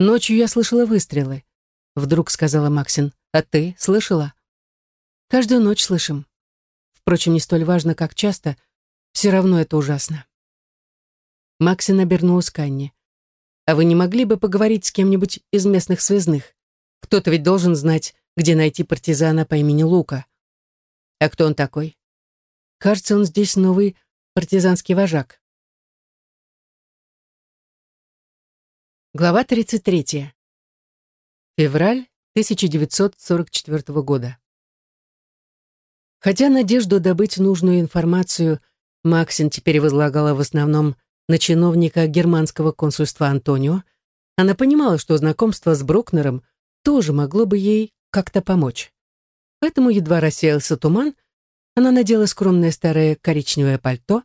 Ночью я слышала выстрелы. Вдруг сказала Максин. А ты слышала? Каждую ночь слышим. Впрочем, не столь важно, как часто. Все равно это ужасно. Максин обернулась к Анне. «А вы не могли бы поговорить с кем-нибудь из местных связных? Кто-то ведь должен знать, где найти партизана по имени Лука. А кто он такой? Кажется, он здесь новый партизанский вожак. Глава 33. Февраль 1944 года. Хотя надежду добыть нужную информацию Максин теперь возлагала в основном на чиновника германского консульства Антонио, она понимала, что знакомство с Брукнером тоже могло бы ей как-то помочь. Поэтому едва рассеялся туман, она надела скромное старое коричневое пальто,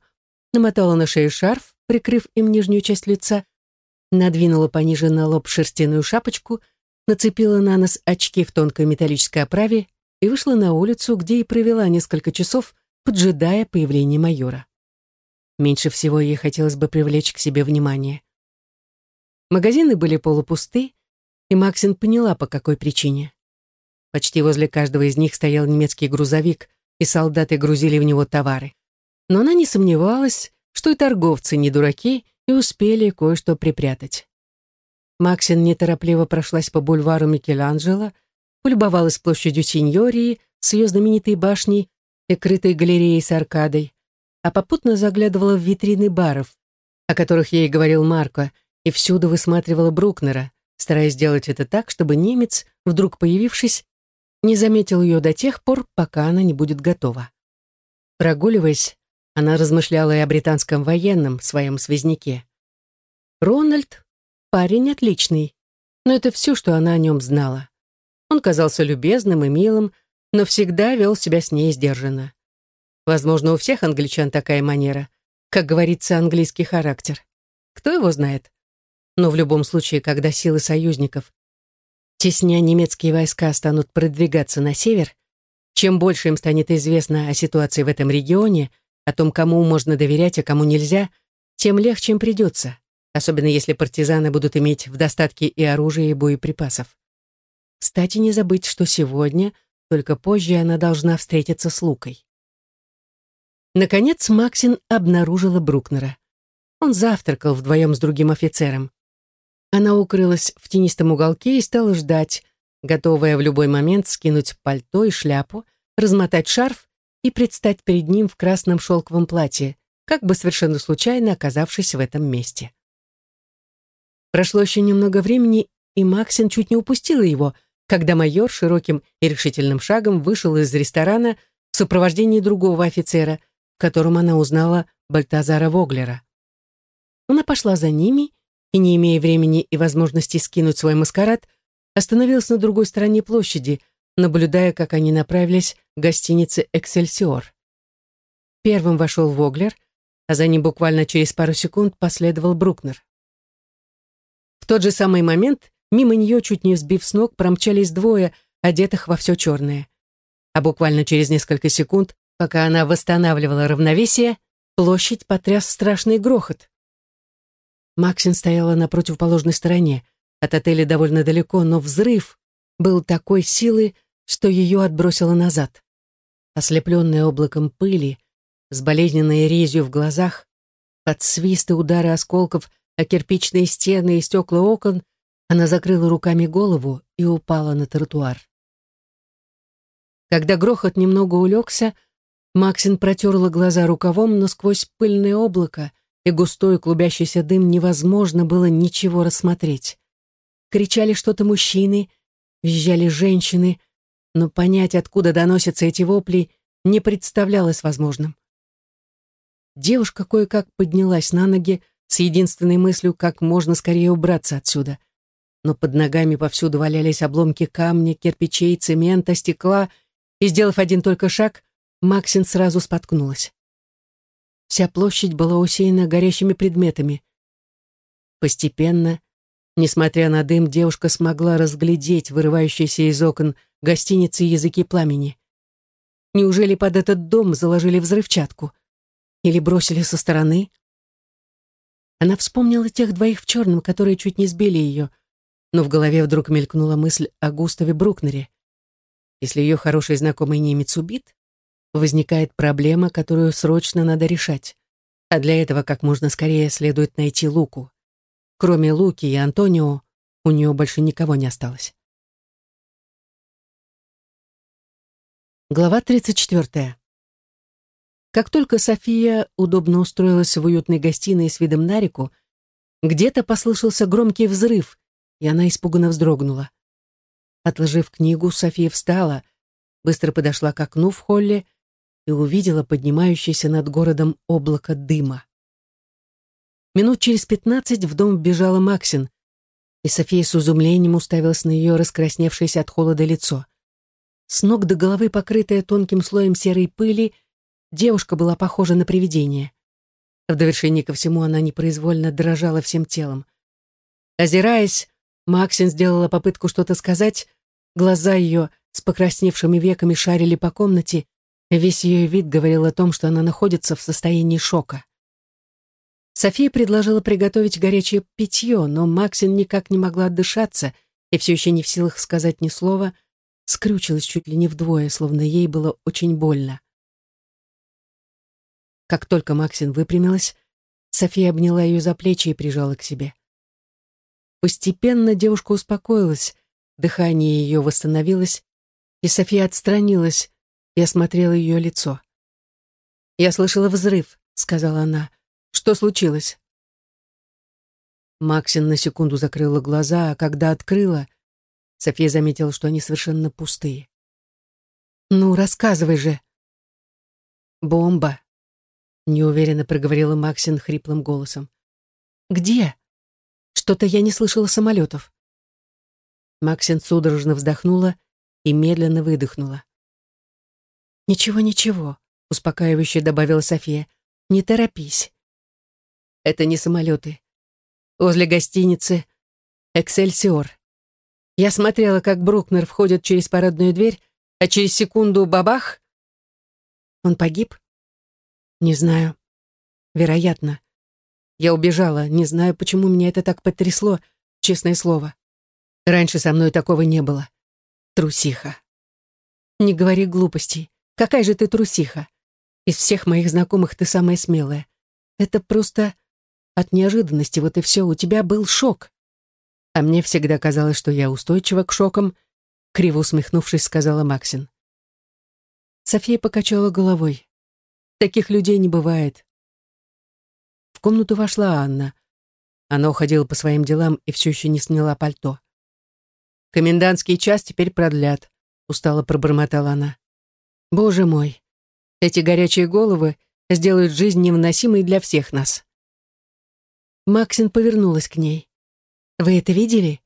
намотала на шею шарф, прикрыв им нижнюю часть лица, надвинула пониже на лоб шерстяную шапочку, нацепила на нос очки в тонкой металлической оправе и вышла на улицу, где и провела несколько часов, поджидая появления майора. Меньше всего ей хотелось бы привлечь к себе внимание. Магазины были полупусты, и Максин поняла, по какой причине. Почти возле каждого из них стоял немецкий грузовик, и солдаты грузили в него товары. Но она не сомневалась, что и торговцы не дураки и успели кое-что припрятать. Максин неторопливо прошлась по бульвару Микеланджело, полюбовалась площадью Синьории с ее знаменитой башней и крытой галереей с аркадой, а попутно заглядывала в витрины баров, о которых ей говорил Марко, и всюду высматривала Брукнера, стараясь сделать это так, чтобы немец, вдруг появившись, не заметил ее до тех пор, пока она не будет готова. Прогуливаясь, она размышляла и о британском военном, своем связняке. Рональд — парень отличный, но это все, что она о нем знала. Он казался любезным и милым, но всегда вел себя с ней сдержанно. Возможно, у всех англичан такая манера, как говорится, английский характер. Кто его знает? Но в любом случае, когда силы союзников Тесня немецкие войска станут продвигаться на север, чем больше им станет известно о ситуации в этом регионе, о том, кому можно доверять, а кому нельзя, тем легче им придется, особенно если партизаны будут иметь в достатке и оружие, и боеприпасов. Кстати, не забыть, что сегодня, только позже она должна встретиться с Лукой. Наконец Максин обнаружила Брукнера. Он завтракал вдвоем с другим офицером. Она укрылась в тенистом уголке и стала ждать, готовая в любой момент скинуть пальто и шляпу, размотать шарф и предстать перед ним в красном шелковом платье, как бы совершенно случайно оказавшись в этом месте. Прошло еще немного времени, и Максин чуть не упустила его, когда майор широким и решительным шагом вышел из ресторана в сопровождении другого офицера, в она узнала Бальтазара Воглера. Она пошла за ними и, не имея времени и возможности скинуть свой маскарад, остановился на другой стороне площади, наблюдая, как они направились к гостинице «Эксельсиор». Первым вошел Воглер, а за ним буквально через пару секунд последовал Брукнер. В тот же самый момент мимо нее, чуть не сбив с ног, промчались двое, одетых во все черное. А буквально через несколько секунд, пока она восстанавливала равновесие, площадь потряс страшный грохот. Максин стояла на противоположной стороне. От отеля довольно далеко, но взрыв был такой силы, что ее отбросило назад. Ослепленная облаком пыли, с болезненной резью в глазах, под свисты удары осколков о кирпичные стены и стекла окон, она закрыла руками голову и упала на тротуар. Когда грохот немного улегся, Максин протерла глаза рукавом, но сквозь пыльное облако — и густой клубящийся дым невозможно было ничего рассмотреть. Кричали что-то мужчины, визжали женщины, но понять, откуда доносятся эти вопли, не представлялось возможным. Девушка кое-как поднялась на ноги с единственной мыслью, как можно скорее убраться отсюда. Но под ногами повсюду валялись обломки камня, кирпичей, цемента, стекла, и, сделав один только шаг, Максин сразу споткнулась. Вся площадь была усеяна горящими предметами. Постепенно, несмотря на дым, девушка смогла разглядеть вырывающиеся из окон гостиницы языки пламени. Неужели под этот дом заложили взрывчатку? Или бросили со стороны? Она вспомнила тех двоих в черном, которые чуть не сбили ее. но в голове вдруг мелькнула мысль о Густаве Брукнере. Если ее хороший знакомый немец убит, возникает проблема, которую срочно надо решать. А для этого как можно скорее следует найти Луку. Кроме Луки и Антонио, у нее больше никого не осталось. Глава 34. Как только София удобно устроилась в уютной гостиной с видом на реку, где-то послышался громкий взрыв, и она испуганно вздрогнула. Отложив книгу, София встала, быстро подошла к окну в холле и увидела поднимающееся над городом облако дыма. Минут через пятнадцать в дом вбежала Максин, и София с изумлением уставилась на ее раскрасневшееся от холода лицо. С ног до головы, покрытая тонким слоем серой пыли, Девушка была похожа на привидение. В довершении ко всему она непроизвольно дрожала всем телом. Озираясь, Максин сделала попытку что-то сказать, глаза ее с покрасневшими веками шарили по комнате, весь ее вид говорил о том, что она находится в состоянии шока. София предложила приготовить горячее питье, но Максин никак не могла отдышаться и все еще не в силах сказать ни слова, скрючилась чуть ли не вдвое, словно ей было очень больно. Как только Максин выпрямилась, София обняла ее за плечи и прижала к себе. Постепенно девушка успокоилась, дыхание ее восстановилось, и София отстранилась и осмотрела ее лицо. «Я слышала взрыв», — сказала она. «Что случилось?» Максин на секунду закрыла глаза, а когда открыла, София заметила, что они совершенно пустые. «Ну, рассказывай же». «Бомба», неуверенно проговорила Максин хриплым голосом. «Где? Что-то я не слышала самолетов». Максин судорожно вздохнула и медленно выдохнула. «Ничего, ничего», — успокаивающе добавила София. «Не торопись». «Это не самолеты. Возле гостиницы «Эксельсиор». Я смотрела, как Брукнер входит через парадную дверь, а через секунду — бабах! Он погиб? Не знаю. Вероятно. Я убежала, не знаю, почему меня это так потрясло, честное слово. Раньше со мной такого не было. Трусиха. Не говори глупостей. Какая же ты трусиха? Из всех моих знакомых ты самая смелая. Это просто от неожиданности, вот и все, у тебя был шок. А мне всегда казалось, что я устойчива к шокам, криво усмехнувшись, сказала Максин. София покачала головой. Таких людей не бывает. В комнату вошла Анна. Она уходила по своим делам и все еще не сняла пальто. «Комендантский час теперь продлят», — устало пробормотала она. «Боже мой, эти горячие головы сделают жизнь невыносимой для всех нас». Максин повернулась к ней. «Вы это видели?»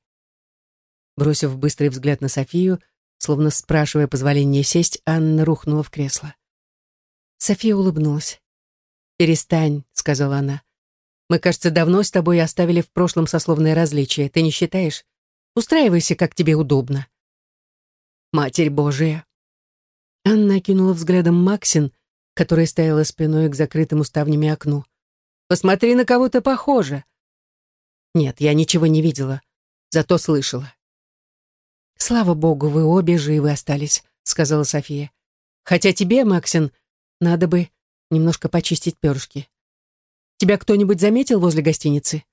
Бросив быстрый взгляд на Софию, словно спрашивая позволения сесть, Анна рухнула в кресло. София улыбнулась. «Перестань», — сказала она. «Мы, кажется, давно с тобой оставили в прошлом сословное различие. Ты не считаешь? Устраивайся, как тебе удобно». «Матерь Божия!» Анна окинула взглядом Максин, которая стояла спиной к закрытому ставнями окну. «Посмотри, на кого-то похоже!» «Нет, я ничего не видела, зато слышала». «Слава богу, вы обе живы остались», — сказала София. «Хотя тебе, Максин, надо бы немножко почистить перышки. Тебя кто-нибудь заметил возле гостиницы?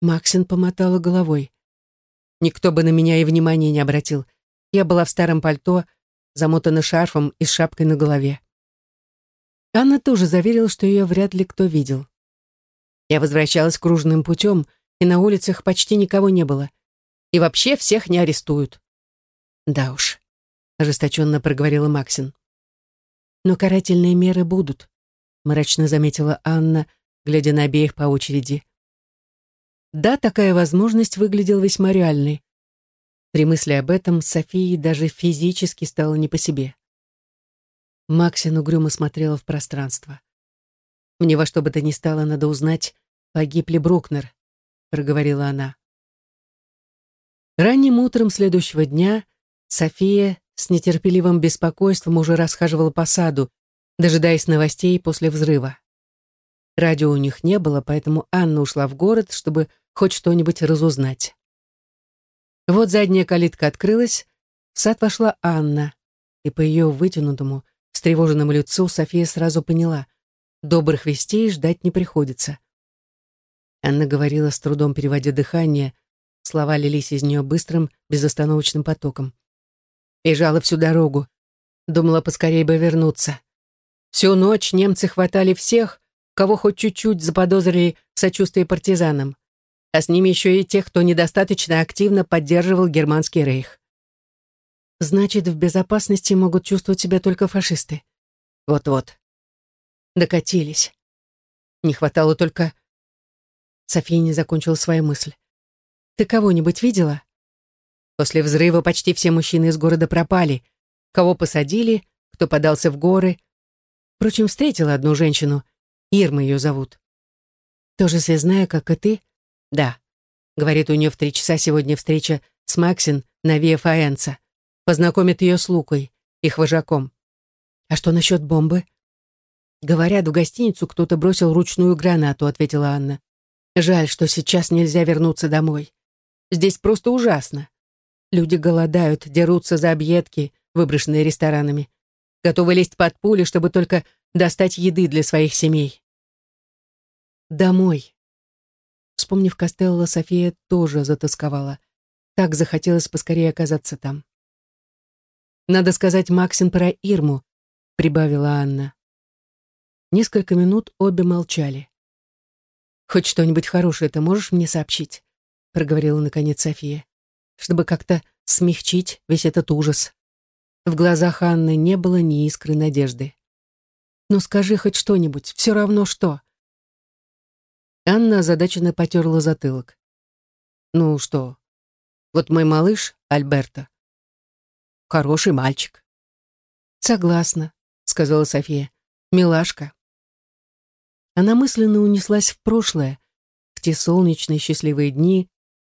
Максин помотала головой. Никто бы на меня и внимания не обратил. Я была в старом пальто, замотана шарфом и с шапкой на голове. Анна тоже заверила, что ее вряд ли кто видел. Я возвращалась кружным путем, и на улицах почти никого не было. И вообще всех не арестуют. Да уж, ожесточенно проговорила Максин. Но карательные меры будут, мрачно заметила Анна, глядя на обеих по очереди. Да, такая возможность выглядела весьма реальной. При мысли об этом Софии даже физически стало не по себе. Максин угрюмо смотрела в пространство. «Мне во что бы то ни стало надо узнать, погиб ли Брукнер», — проговорила она. Ранним утром следующего дня София с нетерпеливым беспокойством уже расхаживала по саду, дожидаясь новостей после взрыва. Радио у них не было, поэтому Анна ушла в город, чтобы хоть что-нибудь разузнать. Вот задняя калитка открылась, в сад вошла Анна, и по ее вытянутому, встревоженному лицу София сразу поняла, добрых вестей ждать не приходится. Анна говорила с трудом, переводя дыхание, слова лились из нее быстрым, безостановочным потоком. Бежала всю дорогу, думала поскорее бы вернуться. Всю ночь немцы хватали всех, кого хоть чуть-чуть заподозрили в сочувствии партизанам, а с ними еще и тех, кто недостаточно активно поддерживал германский рейх. Значит, в безопасности могут чувствовать себя только фашисты. Вот-вот. Докатились. Не хватало только София не закончила свою мысль. «Ты кого-нибудь видела?» После взрыва почти все мужчины из города пропали. Кого посадили, кто подался в горы. Впрочем, встретила одну женщину. Ирма ее зовут. Тоже связная, как и ты? Да. Говорит, у нее в три часа сегодня встреча с Максин на Виа Фаэнса. Познакомит ее с Лукой, их вожаком. А что насчет бомбы? Говорят, в гостиницу кто-то бросил ручную гранату, ответила Анна. Жаль, что сейчас нельзя вернуться домой. Здесь просто ужасно. Люди голодают, дерутся за объедки, выброшенные ресторанами. Готовы лезть под пули, чтобы только достать еды для своих семей. Домой. Вспомнив Костелло, София тоже затасковала. Так захотелось поскорее оказаться там. «Надо сказать Максин про Ирму», — прибавила Анна. Несколько минут обе молчали. «Хоть что-нибудь хорошее ты можешь мне сообщить?» — проговорила наконец София, чтобы как-то смягчить весь этот ужас. В глазах Анны не было ни искры надежды. «Ну скажи хоть что-нибудь, все равно что». Анна озадаченно потерла затылок. «Ну что, вот мой малыш, Альберто, хороший мальчик». «Согласна», — сказала София. «Милашка». Она мысленно унеслась в прошлое, в те солнечные счастливые дни,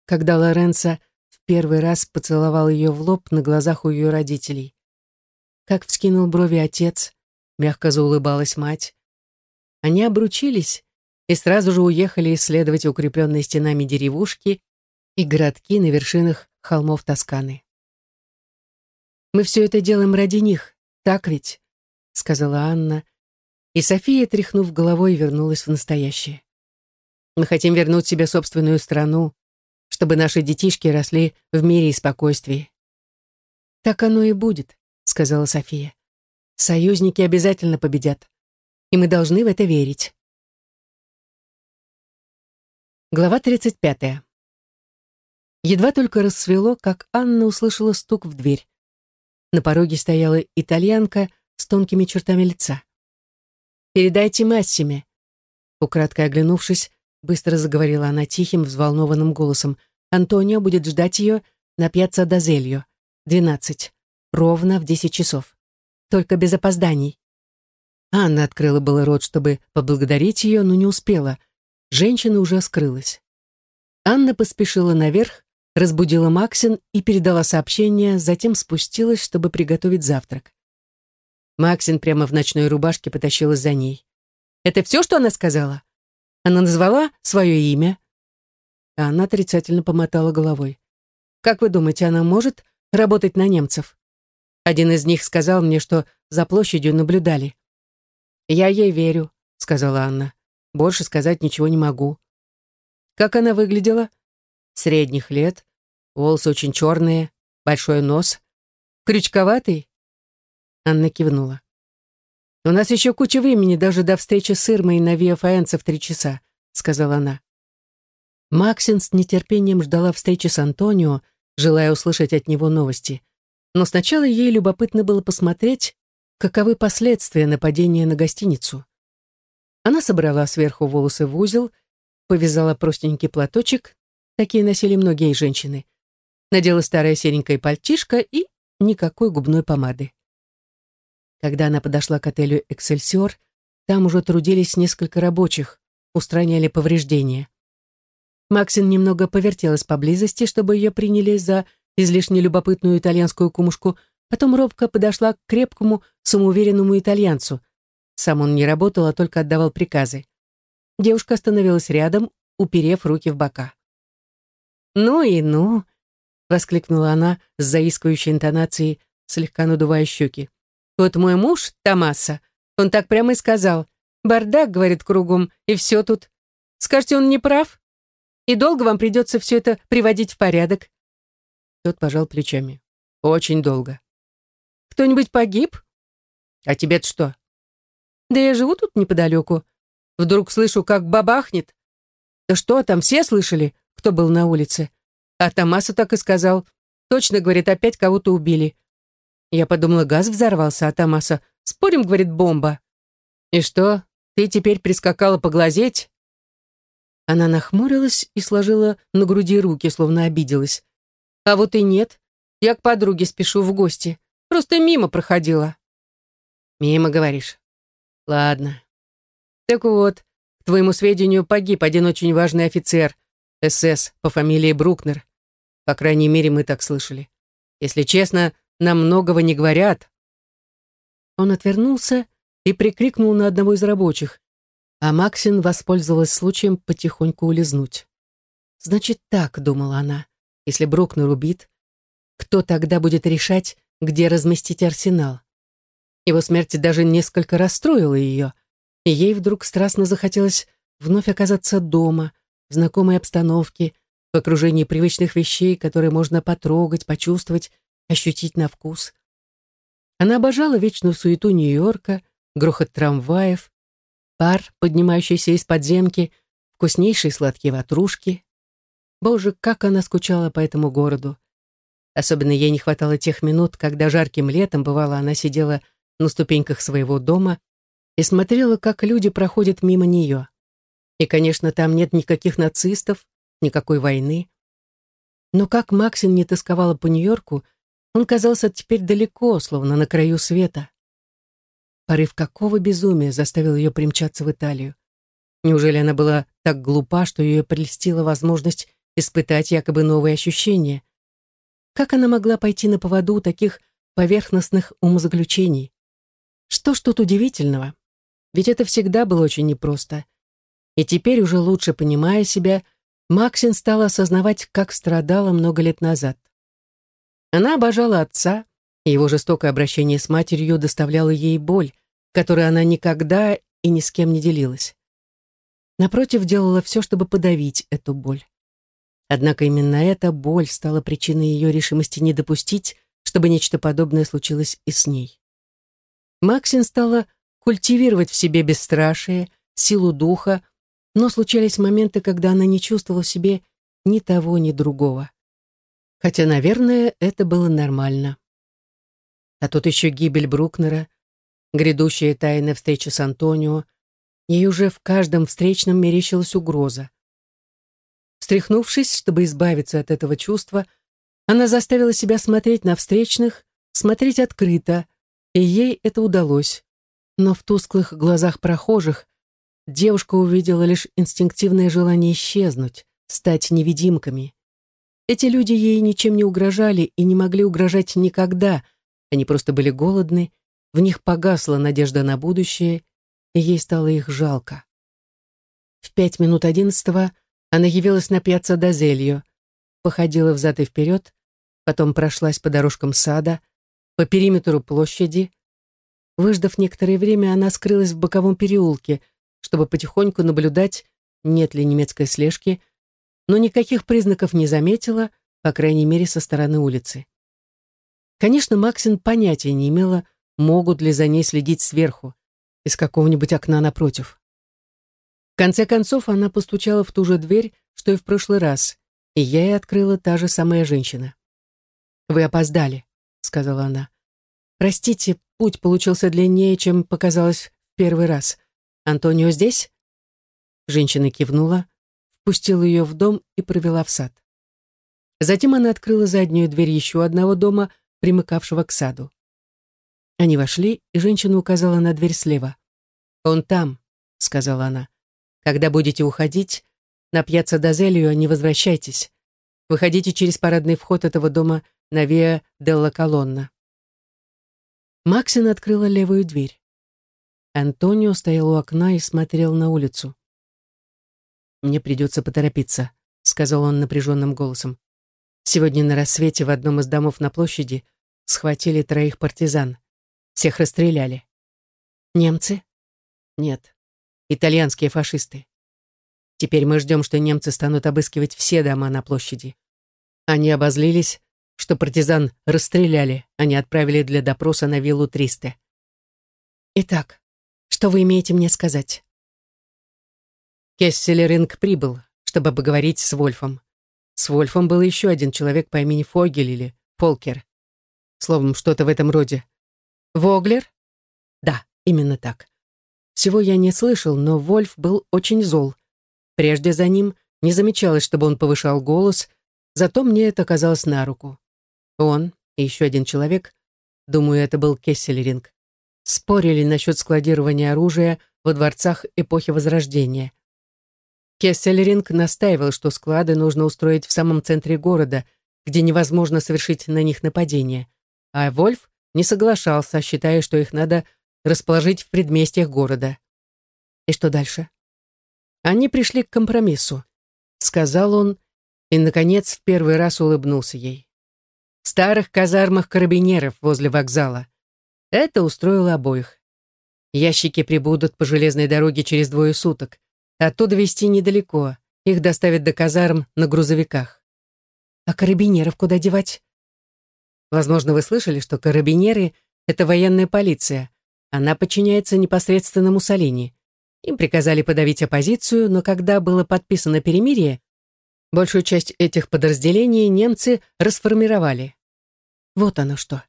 когда Лоренцо в первый раз поцеловал ее в лоб на глазах у ее родителей. Как вскинул брови отец, мягко заулыбалась мать. Они обручились и сразу же уехали исследовать укрепленные стенами деревушки и городки на вершинах холмов Тосканы. «Мы все это делаем ради них, так ведь?» — сказала Анна, и София, тряхнув головой, вернулась в настоящее. Мы хотим вернуть себе собственную страну, чтобы наши детишки росли в мире и спокойствии. Так оно и будет, сказала София. Союзники обязательно победят, и мы должны в это верить. Глава 35. Едва только рассвело, как Анна услышала стук в дверь. На пороге стояла итальянка с тонкими чертами лица. Передайте Массиме». Украдкой оглянувшись, быстро заговорила она тихим, взволнованным голосом. «Антонио будет ждать ее на пьяцца Дозельо. Двенадцать. Ровно в десять часов. Только без опозданий». Анна открыла было рот, чтобы поблагодарить ее, но не успела. Женщина уже скрылась. Анна поспешила наверх, разбудила Максин и передала сообщение, затем спустилась, чтобы приготовить завтрак. Максин прямо в ночной рубашке потащилась за ней. «Это все, что она сказала? Она назвала свое имя?» А она отрицательно помотала головой. «Как вы думаете, она может работать на немцев?» Один из них сказал мне, что за площадью наблюдали. «Я ей верю», — сказала Анна. «Больше сказать ничего не могу». «Как она выглядела?» «Средних лет, волосы очень черные, большой нос. Крючковатый?» Анна кивнула. «У нас еще куча времени даже до встречи с Ирмой на Виа в три часа», — сказала она. Максин с нетерпением ждала встречи с Антонио, желая услышать от него новости. Но сначала ей любопытно было посмотреть, каковы последствия нападения на гостиницу. Она собрала сверху волосы в узел, повязала простенький платочек, такие носили многие женщины, надела старое серенькое пальтишко и никакой губной помады. Когда она подошла к отелю «Эксельсиор», там уже трудились несколько рабочих, устраняли повреждения. Максин немного повертелась поблизости, чтобы ее приняли за излишне любопытную итальянскую кумушку, потом робко подошла к крепкому, самоуверенному итальянцу. Сам он не работал, а только отдавал приказы. Девушка остановилась рядом, уперев руки в бока. «Ну и ну! воскликнула она с заискивающей интонацией, слегка надувая щеки. «Вот мой муж, Томаса, он так прямо и сказал. Бардак, говорит, кругом, и все тут. Скажете, он не прав? И долго вам придется все это приводить в порядок?» Тот пожал плечами. «Очень долго». «Кто-нибудь погиб?» «А тебе-то что?» «Да я живу тут неподалеку. Вдруг слышу, как бабахнет. Да что там, все слышали, кто был на улице? А Томаса так и сказал. Точно, говорит, опять кого-то убили. Я подумала, газ взорвался, а Томаса, спорим, говорит, бомба. И что, ты теперь прискакала поглазеть? Она нахмурилась и сложила на груди руки, словно обиделась. А вот и нет. Я к подруге спешу в гости. Просто мимо проходила. Мимо, говоришь? Ладно. Так вот, к твоему сведению, погиб один очень важный офицер, СС по фамилии Брукнер. По крайней мере, мы так слышали. Если честно, нам многого не говорят. Он отвернулся и прикрикнул на одного из рабочих, а Максин воспользовалась случаем потихоньку улизнуть. «Значит так», — думала она, — «если Брукнер убит, кто тогда будет решать, где разместить арсенал?» Его смерть даже несколько расстроила ее, и ей вдруг страстно захотелось вновь оказаться дома, в знакомой обстановке, в окружении привычных вещей, которые можно потрогать, почувствовать, ощутить на вкус. Она обожала вечную суету Нью-Йорка, грохот трамваев, пар, поднимающийся из подземки, вкуснейшие сладкие ватрушки. Боже, как она скучала по этому городу. Особенно ей не хватало тех минут, когда жарким летом, бывало, она сидела на ступеньках своего дома и смотрела, как люди проходят мимо нее. И, конечно, там нет никаких нацистов, никакой войны. Но как Максин не тосковала по Нью-Йорку, он казался теперь далеко, словно на краю света. Порыв какого безумия заставил ее примчаться в Италию? Неужели она была так глупа, что ее прельстила возможность испытать якобы новые ощущения? Как она могла пойти на поводу таких поверхностных умозаключений? Что ж тут удивительного? Ведь это всегда было очень непросто. И теперь, уже лучше понимая себя, Максин стала осознавать, как страдала много лет назад. Она обожала отца, и его жестокое обращение с матерью доставляло ей боль, которой она никогда и ни с кем не делилась. Напротив, делала все, чтобы подавить эту боль. Однако именно эта боль стала причиной ее решимости не допустить, чтобы нечто подобное случилось и с ней. Максин стала культивировать в себе бесстрашие, силу духа, но случались моменты, когда она не чувствовала в себе ни того, ни другого. Хотя, наверное, это было нормально. А тут еще гибель Брукнера, грядущая тайная встреча с Антонио, ей уже в каждом встречном мерещилась угроза. Встряхнувшись, чтобы избавиться от этого чувства, она заставила себя смотреть на встречных, смотреть открыто, и ей это удалось. Но в тусклых глазах прохожих девушка увидела лишь инстинктивное желание исчезнуть, стать невидимками. Эти люди ей ничем не угрожали и не могли угрожать никогда, они просто были голодны, в них погасла надежда на будущее, и ей стало их жалко. В пять минут одиннадцатого она явилась на пьяцца Дозельо, походила взад и вперед, потом прошлась по дорожкам сада, по периметру площади. Выждав некоторое время, она скрылась в боковом переулке — чтобы потихоньку наблюдать, нет ли немецкой слежки, но никаких признаков не заметила, по крайней мере, со стороны улицы. Конечно, Максин понятия не имела, могут ли за ней следить сверху, из какого-нибудь окна напротив. В конце концов, она постучала в ту же дверь, что и в прошлый раз, и ей открыла та же самая женщина. «Вы опоздали», — сказала она. «Простите, путь получился длиннее, чем показалось в первый раз. «Антонио здесь?» Женщина кивнула, впустила ее в дом и провела в сад. Затем она открыла заднюю дверь еще одного дома, примыкавшего к саду. Они вошли, и женщина указала на дверь слева. «Он там», — сказала она. «Когда будете уходить, на пьяцца Дозелью не возвращайтесь. Выходите через парадный вход этого дома на Виа Делла Колонна». Максин открыла левую дверь. Антонио стоял у окна и смотрел на улицу. «Мне придется поторопиться», — сказал он напряженным голосом. Сегодня на рассвете в одном из домов на площади схватили троих партизан. Всех расстреляли. Немцы? Нет. Итальянские фашисты. Теперь мы ждем, что немцы станут обыскивать все дома на площади. Они обозлились, что партизан расстреляли, а не отправили для допроса на виллу Тристе. Итак, что вы имеете мне сказать? Кесселеринг прибыл, чтобы поговорить с Вольфом. С Вольфом был еще один человек по имени Фогель или Фолкер. Словом, что-то в этом роде. Воглер? Да, именно так. Всего я не слышал, но Вольф был очень зол. Прежде за ним не замечалось, чтобы он повышал голос, зато мне это казалось на руку. Он и еще один человек, думаю, это был Кесселеринг, спорили насчет складирования оружия во дворцах эпохи Возрождения. Кесселеринг настаивал, что склады нужно устроить в самом центре города, где невозможно совершить на них нападение, а Вольф не соглашался, считая, что их надо расположить в предместьях города. И что дальше? Они пришли к компромиссу, сказал он, и, наконец, в первый раз улыбнулся ей. В старых казармах карабинеров возле вокзала. Это устроило обоих. Ящики прибудут по железной дороге через двое суток. Оттуда везти недалеко. Их доставят до казарм на грузовиках. А карабинеров куда девать? Возможно, вы слышали, что карабинеры — это военная полиция. Она подчиняется непосредственно Муссолини. Им приказали подавить оппозицию, но когда было подписано перемирие, большую часть этих подразделений немцы расформировали. Вот оно что.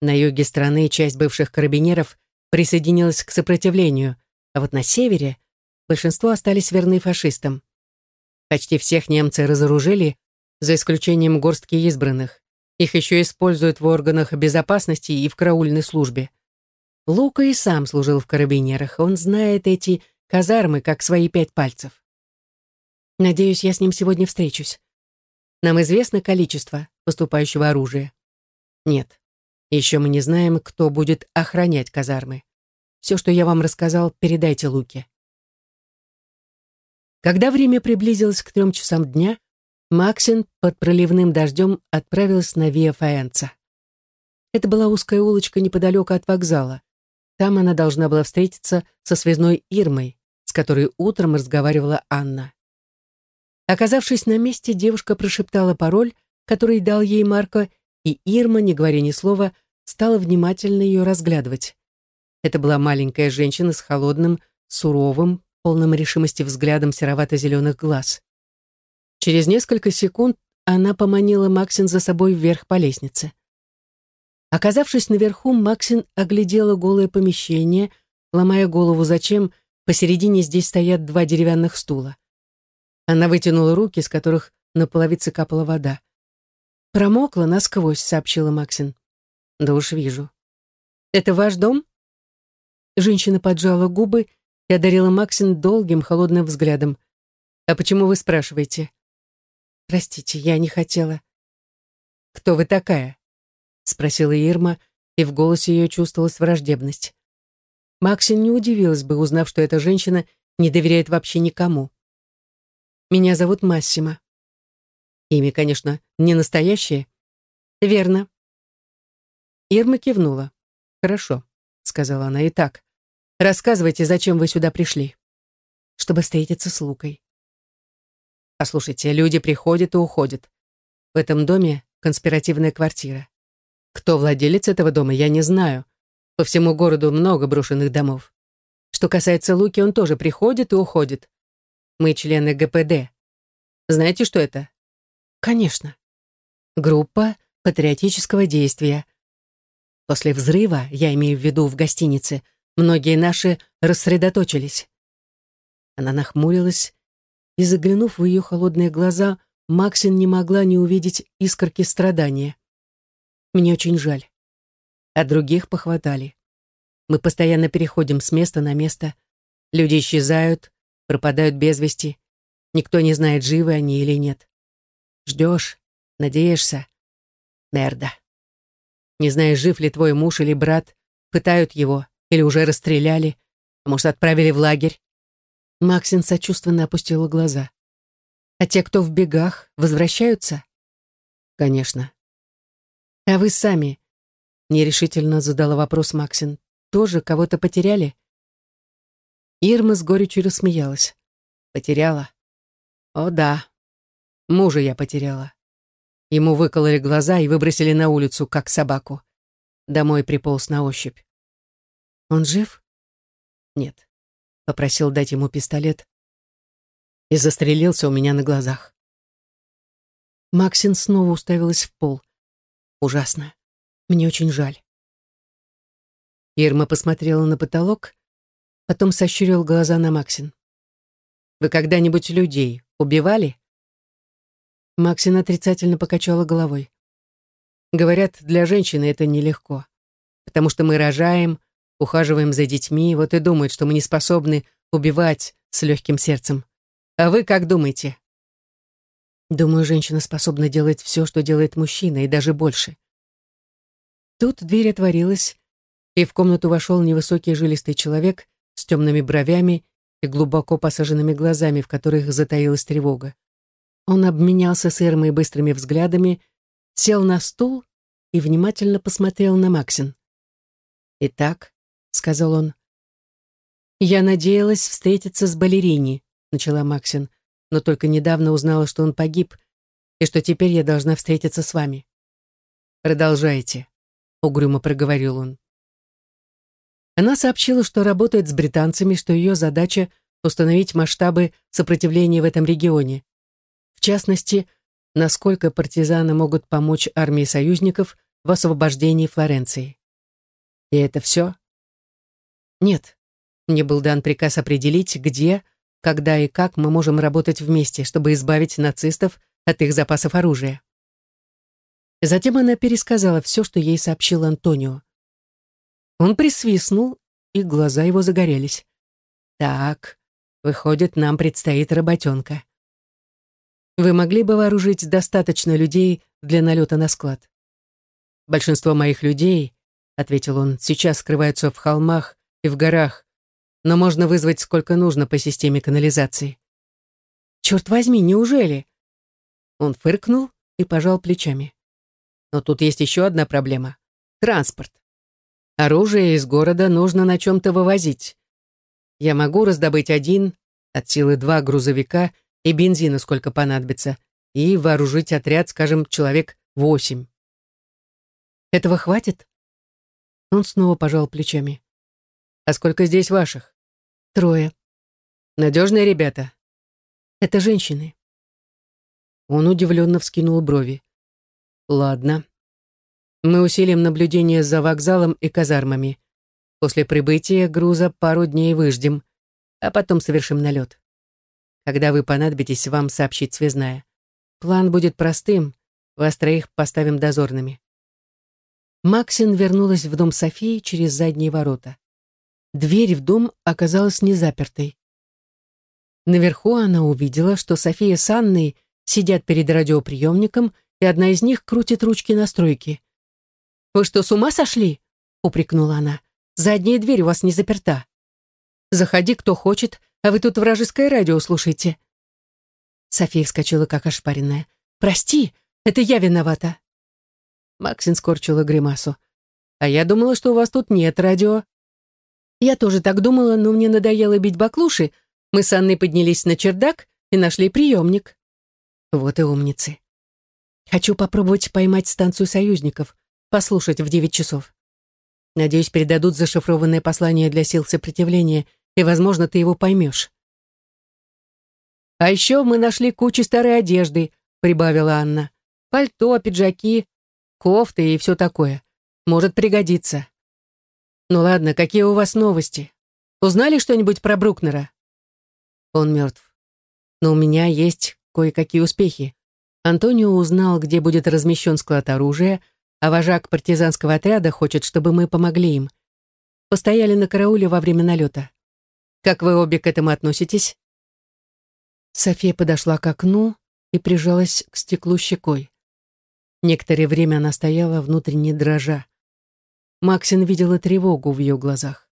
На юге страны часть бывших карабинеров присоединилась к сопротивлению, а вот на севере большинство остались верны фашистам. Почти всех немцы разоружили, за исключением горстки избранных. Их еще используют в органах безопасности и в караульной службе. Лука и сам служил в карабинерах, он знает эти казармы, как свои пять пальцев. Надеюсь, я с ним сегодня встречусь. Нам известно количество поступающего оружия? Нет. Еще мы не знаем, кто будет охранять казармы. Все, что я вам рассказал, передайте Луке. Когда время приблизилось к трем часам дня, Максин под проливным дождем отправилась на Виа Фаэнца. Это была узкая улочка неподалеку от вокзала. Там она должна была встретиться со связной Ирмой, с которой утром разговаривала Анна. Оказавшись на месте, девушка прошептала пароль, который дал ей Марко, и Ирма, не говоря ни слова, стала внимательно ее разглядывать. Это была маленькая женщина с холодным, суровым, полным решимости взглядом серовато-зеленых глаз. Через несколько секунд она поманила Максин за собой вверх по лестнице. Оказавшись наверху, Максин оглядела голое помещение, ломая голову, зачем посередине здесь стоят два деревянных стула. Она вытянула руки, с которых на половице капала вода. «Промокла насквозь», — сообщила Максин. «Да уж вижу». «Это ваш дом?» Женщина поджала губы и одарила Максин долгим холодным взглядом. «А почему вы спрашиваете?» «Простите, я не хотела». «Кто вы такая?» — спросила Ирма, и в голосе ее чувствовалась враждебность. Максин не удивилась бы, узнав, что эта женщина не доверяет вообще никому. «Меня зовут Массима». Имя, конечно, не настоящее. «Верно». Ирма кивнула. «Хорошо», — сказала она. «Итак, Рассказывайте, зачем вы сюда пришли. Чтобы встретиться с Лукой. Послушайте, люди приходят и уходят. В этом доме конспиративная квартира. Кто владелец этого дома, я не знаю. По всему городу много брошенных домов. Что касается Луки, он тоже приходит и уходит. Мы члены ГПД. Знаете, что это? Конечно. Группа патриотического действия. После взрыва, я имею в виду в гостинице, Многие наши рассредоточились. Она нахмурилась, и, заглянув в ее холодные глаза, Максин не могла не увидеть искорки страдания. Мне очень жаль. А других похватали. Мы постоянно переходим с места на место. Люди исчезают, пропадают без вести. Никто не знает, живы они или нет. Ждешь, надеешься. Мерда. Не знаешь, жив ли твой муж или брат, пытают его, или уже расстреляли, а может, отправили в лагерь. Максин сочувственно опустила глаза. А те, кто в бегах, возвращаются? Конечно. А вы сами, нерешительно задала вопрос Максин, тоже кого-то потеряли? Ирма с горечью рассмеялась. Потеряла? О да, мужа я потеряла. Ему выкололи глаза и выбросили на улицу, как собаку. Домой приполз на ощупь. Он жив? Нет. Попросил дать ему пистолет и застрелился у меня на глазах. Максин снова уставилась в пол. Ужасно. Мне очень жаль. Ирма посмотрела на потолок, потом сощурил глаза на Максин. «Вы когда-нибудь людей убивали?» Максин отрицательно покачала головой. «Говорят, для женщины это нелегко, потому что мы рожаем, ухаживаем за детьми, вот и думают, что мы не способны убивать с легким сердцем. А вы как думаете?» Думаю, женщина способна делать все, что делает мужчина, и даже больше. Тут дверь отворилась, и в комнату вошел невысокий жилистый человек с темными бровями и глубоко посаженными глазами, в которых затаилась тревога. Он обменялся с Ирмой быстрыми взглядами, сел на стул и внимательно посмотрел на Максин. «Итак», — сказал он, — «я надеялась встретиться с балерини», — начала Максин но только недавно узнала, что он погиб, и что теперь я должна встретиться с вами. Продолжайте, угрюмо проговорил он. Она сообщила, что работает с британцами, что ее задача установить масштабы сопротивления в этом регионе. В частности, насколько партизаны могут помочь армии союзников в освобождении Флоренции. И это все? Нет. Мне был дан приказ определить, где, когда и как мы можем работать вместе, чтобы избавить нацистов от их запасов оружия. Затем она пересказала все, что ей сообщил Антонио. Он присвистнул, и глаза его загорелись. «Так, выходит, нам предстоит работенка. Вы могли бы вооружить достаточно людей для налета на склад?» «Большинство моих людей, — ответил он, — сейчас скрываются в холмах и в горах, но можно вызвать сколько нужно по системе канализации. Черт возьми, неужели? Он фыркнул и пожал плечами. Но тут есть еще одна проблема. Транспорт. Оружие из города нужно на чем-то вывозить. Я могу раздобыть один, от силы два грузовика и бензина сколько понадобится, и вооружить отряд, скажем, человек восемь. Этого хватит? Он снова пожал плечами. А сколько здесь ваших? Трое. Надежные ребята. Это женщины. Он удивленно вскинул брови. Ладно. Мы усилим наблюдение за вокзалом и казармами. После прибытия груза пару дней выждем, а потом совершим налет. Когда вы понадобитесь, вам сообщить связная. План будет простым, вас троих поставим дозорными. Максин вернулась в дом Софии через задние ворота. Дверь в дом оказалась не запертой. Наверху она увидела, что София с Анной сидят перед радиоприемником, и одна из них крутит ручки настройки. «Вы что, с ума сошли?» — упрекнула она. «Задняя дверь у вас не заперта. Заходи, кто хочет, а вы тут вражеское радио слушаете». София вскочила, как ошпаренная. «Прости, это я виновата». Максин скорчила гримасу. «А я думала, что у вас тут нет радио». Я тоже так думала, но мне надоело бить баклуши. Мы с Анной поднялись на чердак и нашли приемник. Вот и умницы. Хочу попробовать поймать станцию союзников, послушать в девять часов. Надеюсь, передадут зашифрованное послание для сил сопротивления, и, возможно, ты его поймешь. «А еще мы нашли кучу старой одежды», — прибавила Анна. «Пальто, пиджаки, кофты и все такое. Может пригодиться». «Ну ладно, какие у вас новости? Узнали что-нибудь про Брукнера?» «Он мертв. Но у меня есть кое-какие успехи. Антонио узнал, где будет размещен склад оружия, а вожак партизанского отряда хочет, чтобы мы помогли им. Постояли на карауле во время налета. Как вы обе к этому относитесь?» София подошла к окну и прижалась к стеклу щекой. Некоторое время она стояла, внутренне дрожа. Максин видела тревогу в ее глазах.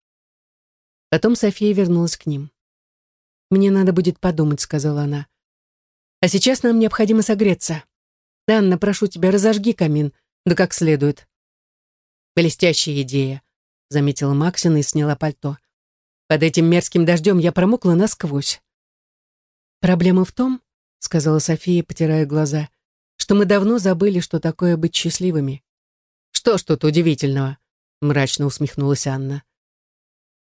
Потом София вернулась к ним. «Мне надо будет подумать», — сказала она. «А сейчас нам необходимо согреться. «Анна, прошу тебя, разожги камин, да как следует». «Блестящая идея», — заметила Максина и сняла пальто. «Под этим мерзким дождем я промокла насквозь». «Проблема в том, — сказала София, потирая глаза, — что мы давно забыли, что такое быть счастливыми». «Что ж тут удивительного?» — мрачно усмехнулась Анна.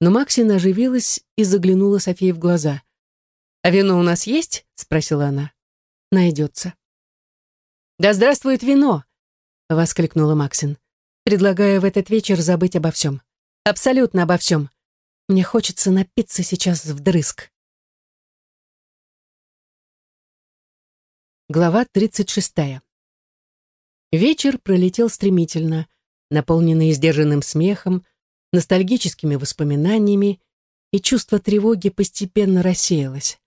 Но Максина оживилась и заглянула Софии в глаза. «А вино у нас есть?» — спросила она. «Найдется». «Да здравствует вино!» — воскликнула Максин. «Предлагаю в этот вечер забыть обо всем. Абсолютно обо всем. Мне хочется напиться сейчас вдрызг». Глава 36. Вечер пролетел стремительно, наполненный сдержанным смехом, ностальгическими воспоминаниями, и чувство тревоги постепенно рассеялось.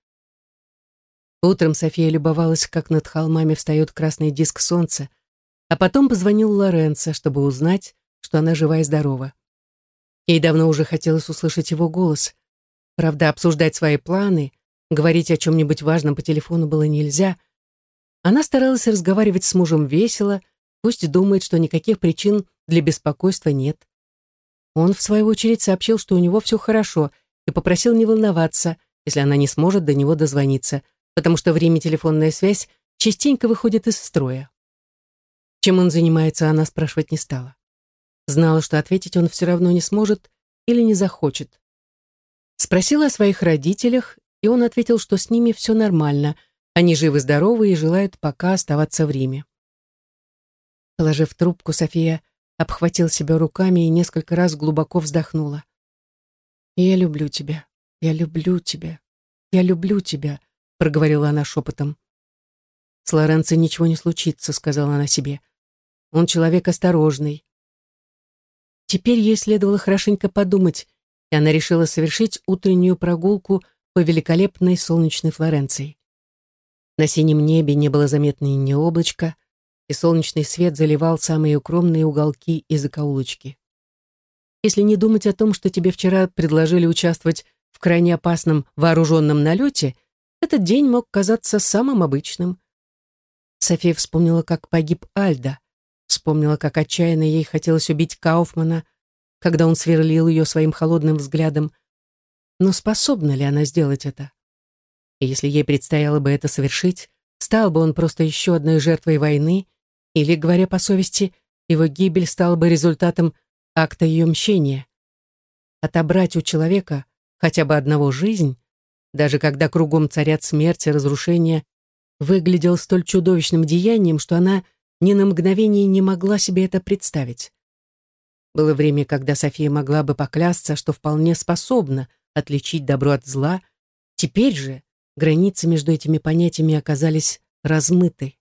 Утром София любовалась, как над холмами встает красный диск солнца, а потом позвонил Лоренцо, чтобы узнать, что она жива и здорова. Ей давно уже хотелось услышать его голос. Правда, обсуждать свои планы, говорить о чем-нибудь важном по телефону было нельзя. Она старалась разговаривать с мужем весело, пусть думает, что никаких причин для беспокойства нет. Он, в свою очередь, сообщил, что у него все хорошо, и попросил не волноваться, если она не сможет до него дозвониться, потому что в Риме телефонная связь частенько выходит из строя. Чем он занимается, она спрашивать не стала. Знала, что ответить он все равно не сможет или не захочет. Спросила о своих родителях, и он ответил, что с ними все нормально, они живы-здоровы и желают пока оставаться в Риме. Положив трубку, София обхватил себя руками и несколько раз глубоко вздохнула. «Я люблю тебя, я люблю тебя, я люблю тебя», проговорила она шепотом. «С Лоренцо ничего не случится», — сказала она себе. «Он человек осторожный». Теперь ей следовало хорошенько подумать, и она решила совершить утреннюю прогулку по великолепной солнечной Флоренции. На синем небе не было заметно ни облачка, и солнечный свет заливал самые укромные уголки и закоулочки. Если не думать о том, что тебе вчера предложили участвовать в крайне опасном вооруженном налете — этот день мог казаться самым обычным. София вспомнила, как погиб Альда, вспомнила, как отчаянно ей хотелось убить Кауфмана, когда он сверлил ее своим холодным взглядом. Но способна ли она сделать это? И если ей предстояло бы это совершить, стал бы он просто еще одной жертвой войны, или, говоря по совести, его гибель стала бы результатом акта ее мщения. Отобрать у человека хотя бы одного жизнь даже когда кругом царят смерть и разрушение, выглядел столь чудовищным деянием, что она ни на мгновение не могла себе это представить. Было время, когда София могла бы поклясться, что вполне способна отличить добро от зла. Теперь же границы между этими понятиями оказались размыты.